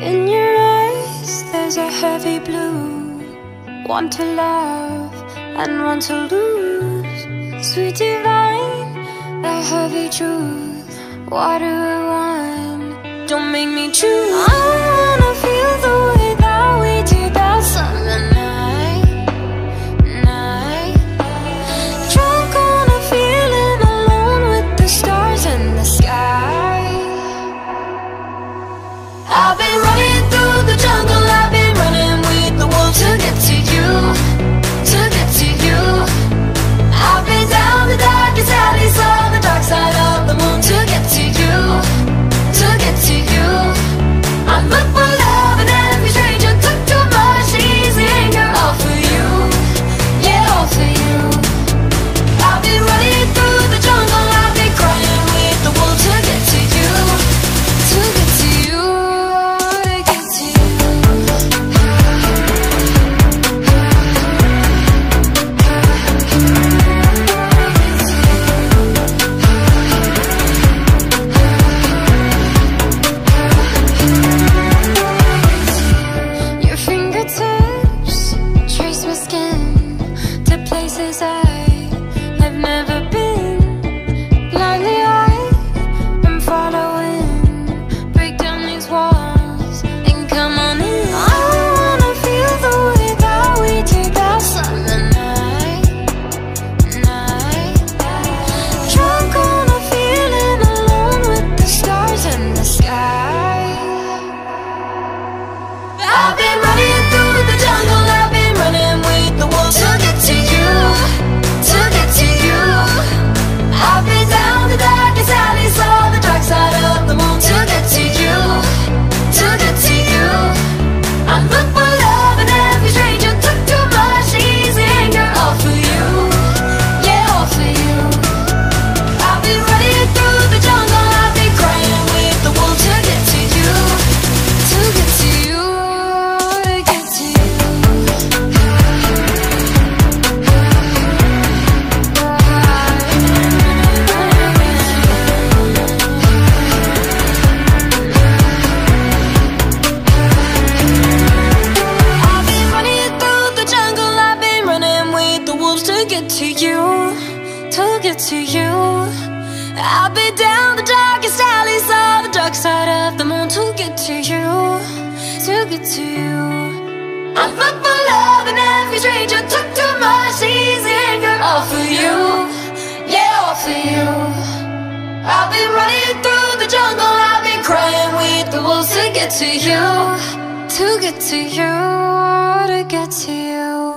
In your eyes, there's a heavy blue. One to love and one to lose. Sweet divine, the heavy truth. What do I want? Don't make me choose. I wanna feel the way that we did that summer night. Night. Drunk on a feeling alone with the stars in the sky. I've been to you. I've been down the darkest alleys, saw the dark side of the moon to get to you, to get to you. I look for love and every stranger took too much easy anger, all for you, yeah, all for you. I've been running through the jungle, I've been crying with the wolves to get to you, to get to you, to get to you.